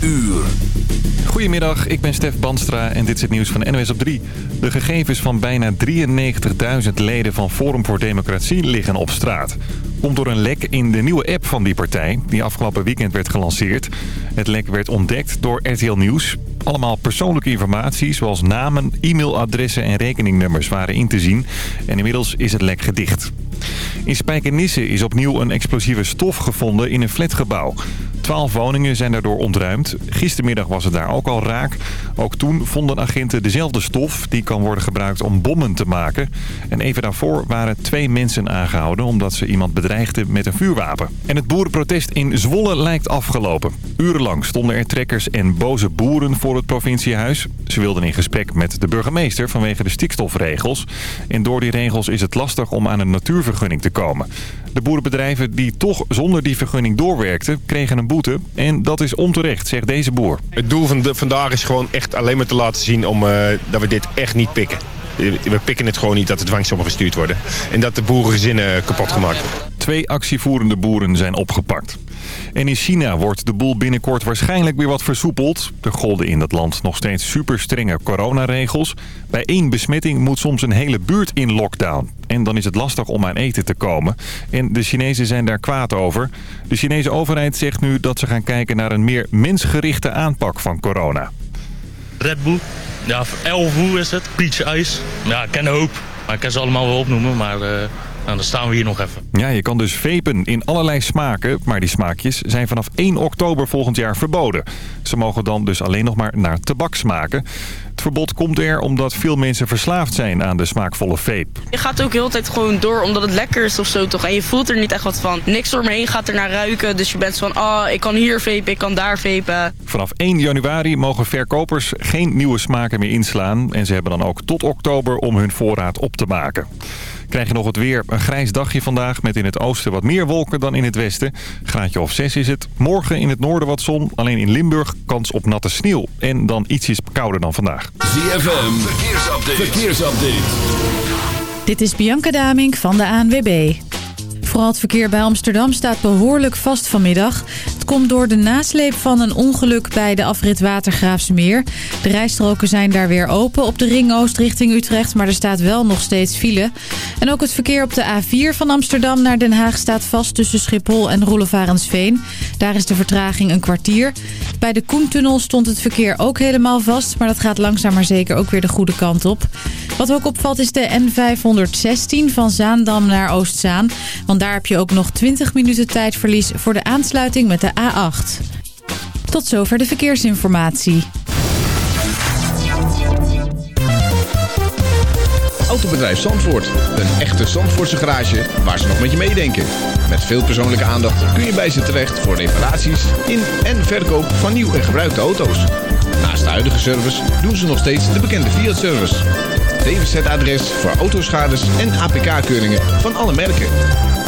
uur. Goedemiddag, ik ben Stef Banstra en dit is het nieuws van NOS op 3. De gegevens van bijna 93.000 leden van Forum voor Democratie liggen op straat. Komt door een lek in de nieuwe app van die partij, die afgelopen weekend werd gelanceerd. Het lek werd ontdekt door RTL Nieuws. Allemaal persoonlijke informatie, zoals namen, e-mailadressen en rekeningnummers waren in te zien. En inmiddels is het lek gedicht. In Spijkenisse is opnieuw een explosieve stof gevonden in een flatgebouw. Twaalf woningen zijn daardoor ontruimd. Gistermiddag was het daar ook al raak. Ook toen vonden agenten dezelfde stof. Die kan worden gebruikt om bommen te maken. En even daarvoor waren twee mensen aangehouden... omdat ze iemand bedreigden met een vuurwapen. En het boerenprotest in Zwolle lijkt afgelopen. Urenlang stonden er trekkers en boze boeren voor het provinciehuis. Ze wilden in gesprek met de burgemeester vanwege de stikstofregels. En door die regels is het lastig om aan een natuurvergunning te komen. De boerenbedrijven die toch zonder die vergunning doorwerkten... kregen een boete. En dat is onterecht, zegt deze boer. Het doel van de, vandaag is gewoon echt alleen maar te laten zien om, uh, dat we dit echt niet pikken. We pikken het gewoon niet dat de dwangsommen gestuurd worden. En dat de boerengezinnen kapot gemaakt worden. Twee actievoerende boeren zijn opgepakt. En in China wordt de boel binnenkort waarschijnlijk weer wat versoepeld. Er golden in dat land nog steeds super strenge coronaregels. Bij één besmetting moet soms een hele buurt in lockdown. En dan is het lastig om aan eten te komen. En de Chinezen zijn daar kwaad over. De Chinese overheid zegt nu dat ze gaan kijken naar een meer mensgerichte aanpak van corona. Red Bull, ja, hoe is het, Peach Ice. Ja, ik ken hoop, maar ik kan ze allemaal wel opnoemen, maar... Uh... Nou, dan staan we hier nog even. Ja, je kan dus vapen in allerlei smaken. Maar die smaakjes zijn vanaf 1 oktober volgend jaar verboden. Ze mogen dan dus alleen nog maar naar tabak smaken. Het verbod komt er omdat veel mensen verslaafd zijn aan de smaakvolle vape. Je gaat ook heel de tijd gewoon door omdat het lekker is of zo toch. En je voelt er niet echt wat van. Niks door me heen gaat er naar ruiken. Dus je bent van, ah, oh, ik kan hier vapen, ik kan daar vapen. Vanaf 1 januari mogen verkopers geen nieuwe smaken meer inslaan. En ze hebben dan ook tot oktober om hun voorraad op te maken. Krijg je nog het weer. Een grijs dagje vandaag met in het oosten wat meer wolken dan in het westen. Graadje of 6 is het. Morgen in het noorden wat zon. Alleen in Limburg kans op natte sneeuw. En dan ietsjes kouder dan vandaag. ZFM, verkeersupdate. verkeersupdate. Dit is Bianca Damink van de ANWB. Vooral het verkeer bij Amsterdam staat behoorlijk vast vanmiddag. Het komt door de nasleep van een ongeluk bij de afrit Watergraafsmeer. De rijstroken zijn daar weer open op de Ring Oost richting Utrecht... maar er staat wel nog steeds file. En ook het verkeer op de A4 van Amsterdam naar Den Haag staat vast... tussen Schiphol en Roelevarensveen. Daar is de vertraging een kwartier. Bij de Koentunnel stond het verkeer ook helemaal vast... maar dat gaat langzaam maar zeker ook weer de goede kant op. Wat ook opvalt is de N516 van Zaandam naar Oostzaan... Want daar heb je ook nog 20 minuten tijdverlies voor de aansluiting met de A8. Tot zover de verkeersinformatie. Autobedrijf Zandvoort. Een echte Zandvoortse garage waar ze nog met je meedenken. Met veel persoonlijke aandacht kun je bij ze terecht voor reparaties in en verkoop van nieuw en gebruikte auto's. Naast de huidige service doen ze nog steeds de bekende Fiat-service. DWZ-adres voor autoschades en APK-keuringen van alle merken.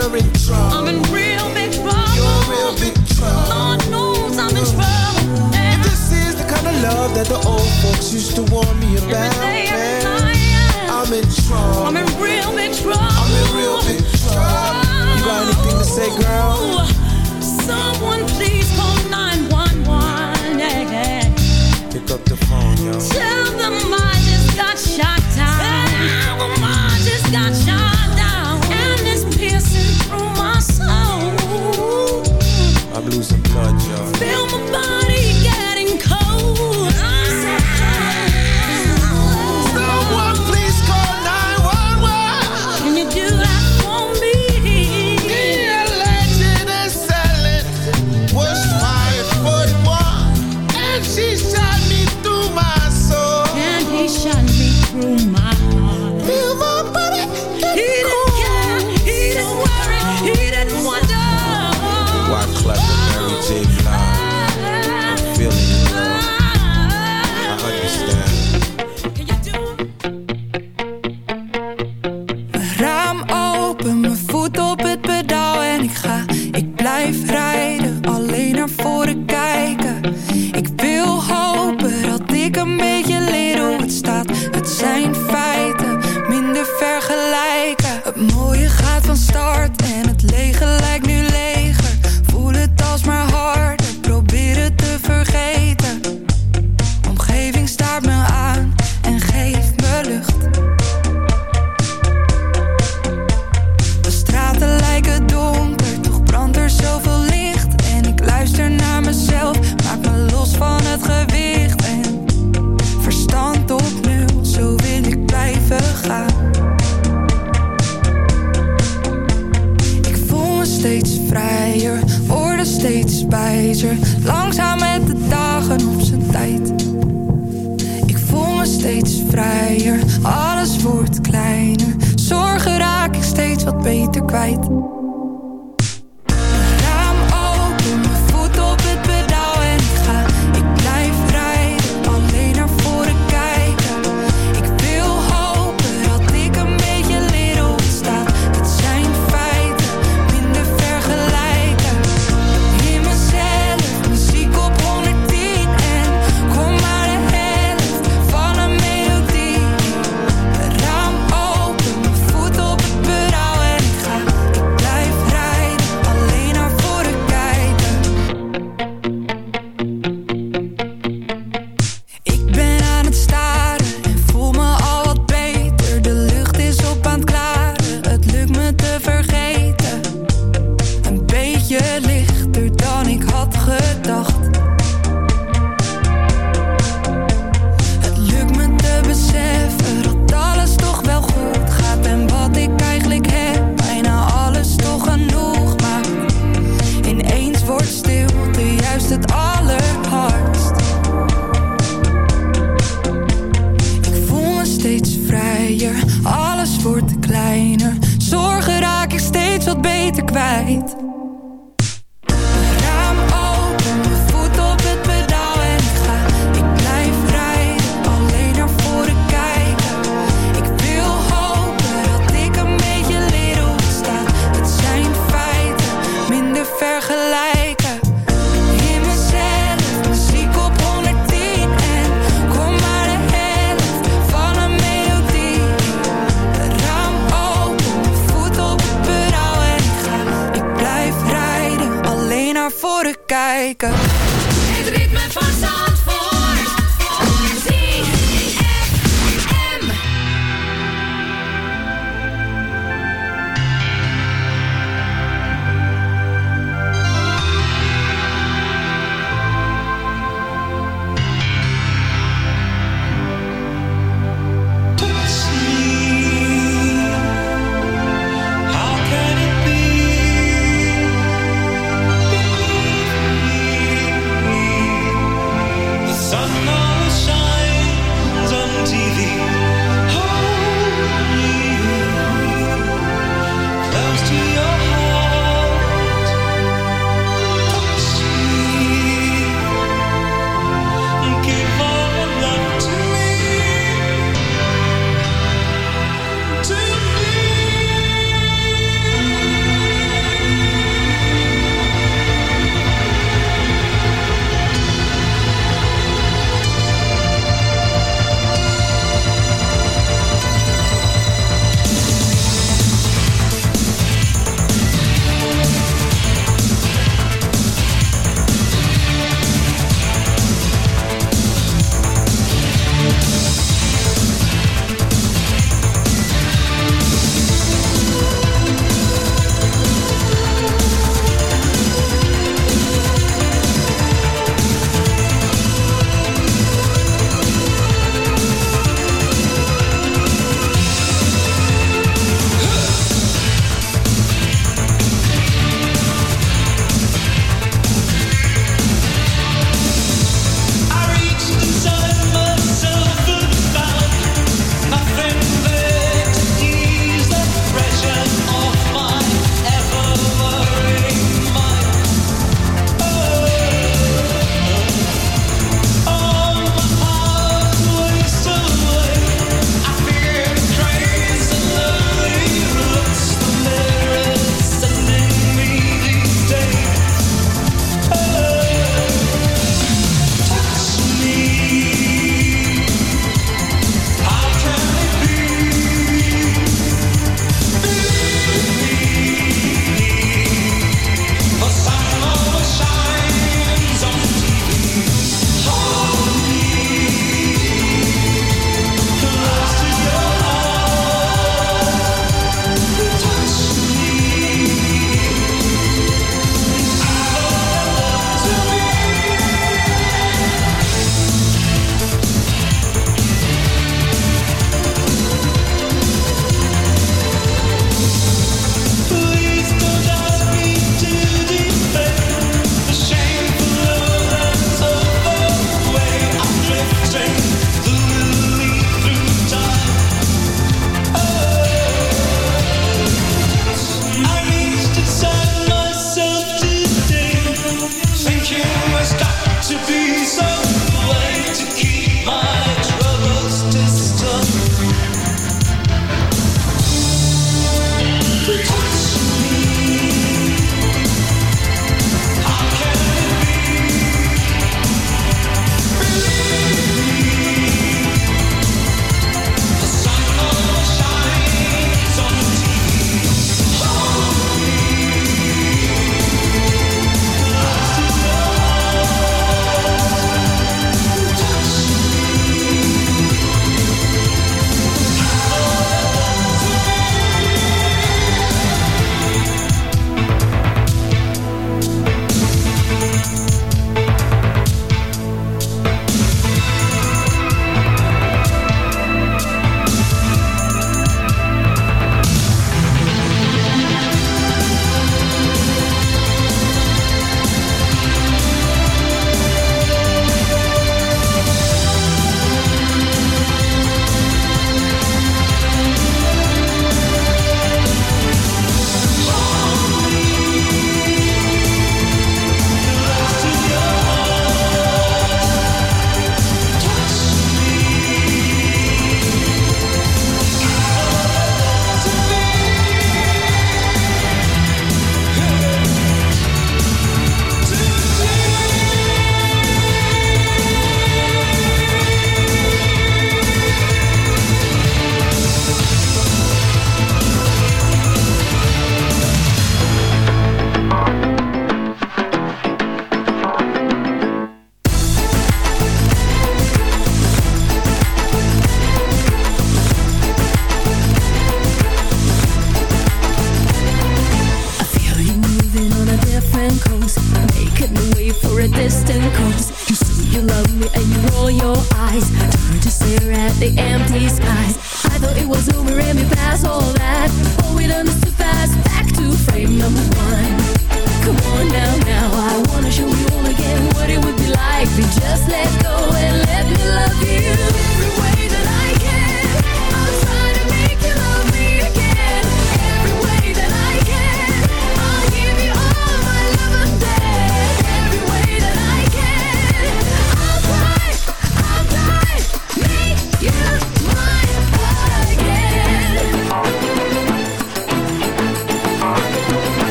I'm in real big trouble. You're real big trouble. Lord knows I'm in trouble. This is the kind of love that the old folks used to warn me about. Every day, I'm in trouble. I'm in real big trouble. I'm in real big trouble. You got anything to say, girl? Someone please call 911. Yeah, yeah. Pick up the phone, yo. Tell them I just got shot down. Tell them I just got shot blood, y'all. Fill my body.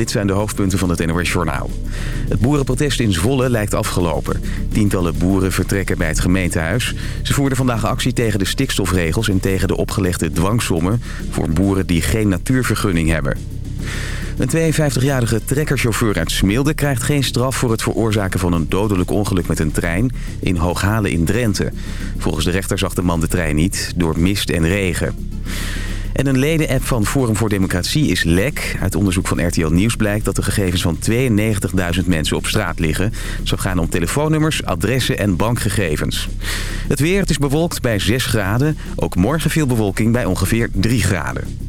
Dit zijn de hoofdpunten van het NOS Journaal. Het boerenprotest in Zwolle lijkt afgelopen. Tientallen boeren vertrekken bij het gemeentehuis. Ze voerden vandaag actie tegen de stikstofregels... en tegen de opgelegde dwangsommen voor boeren die geen natuurvergunning hebben. Een 52-jarige trekkerchauffeur uit Smilde krijgt geen straf voor het veroorzaken van een dodelijk ongeluk met een trein in Hooghalen in Drenthe. Volgens de rechter zag de man de trein niet door mist en regen. En een ledenapp van Forum voor Democratie is lek. Uit onderzoek van RTL Nieuws blijkt dat de gegevens van 92.000 mensen op straat liggen. Zo gaan om telefoonnummers, adressen en bankgegevens. Het weer, het is bewolkt bij 6 graden. Ook morgen veel bewolking bij ongeveer 3 graden.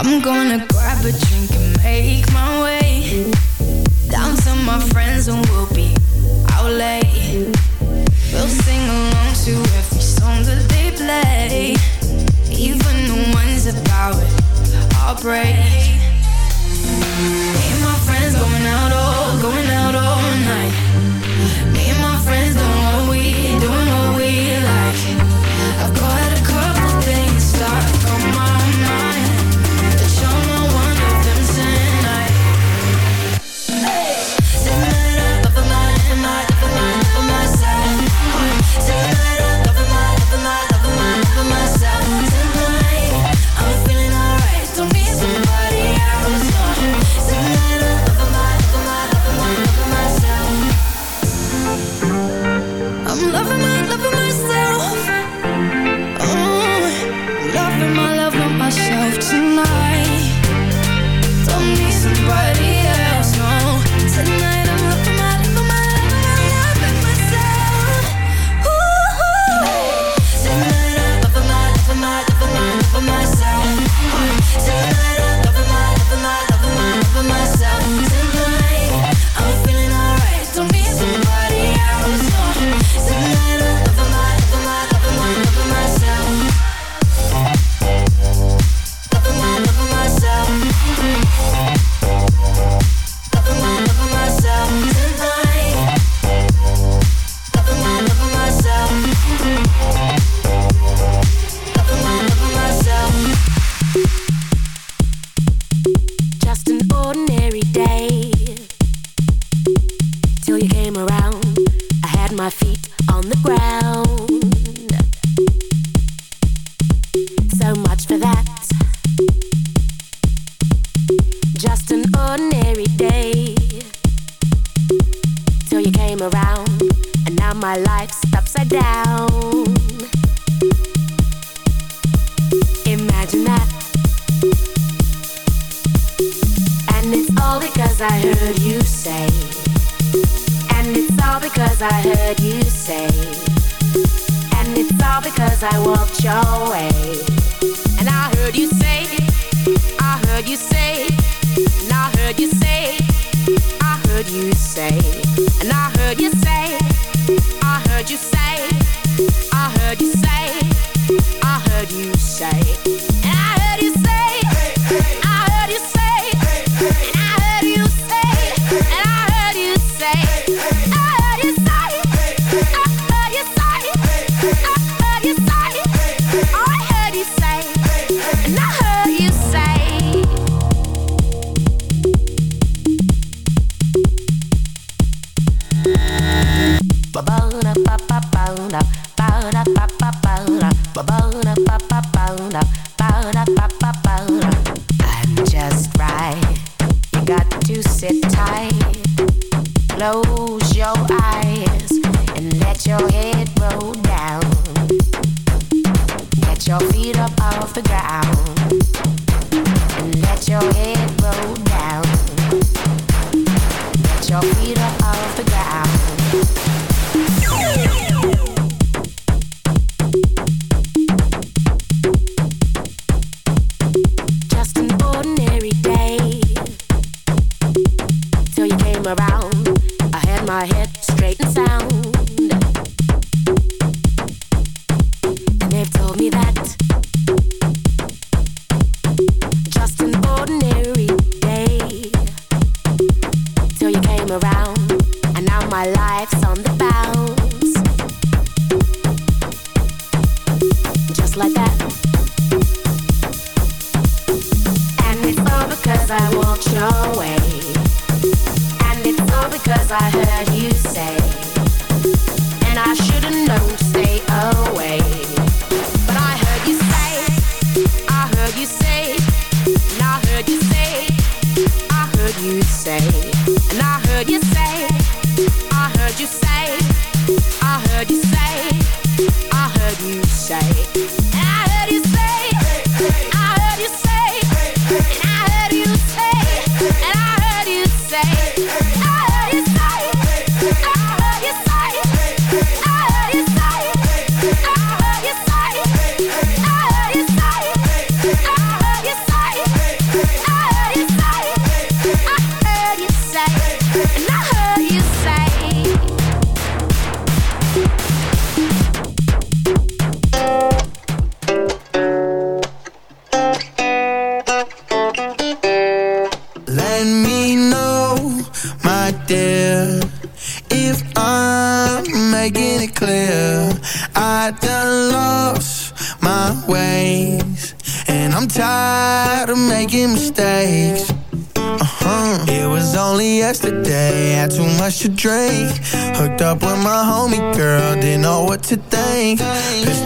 I'm gonna go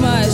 My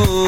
oh.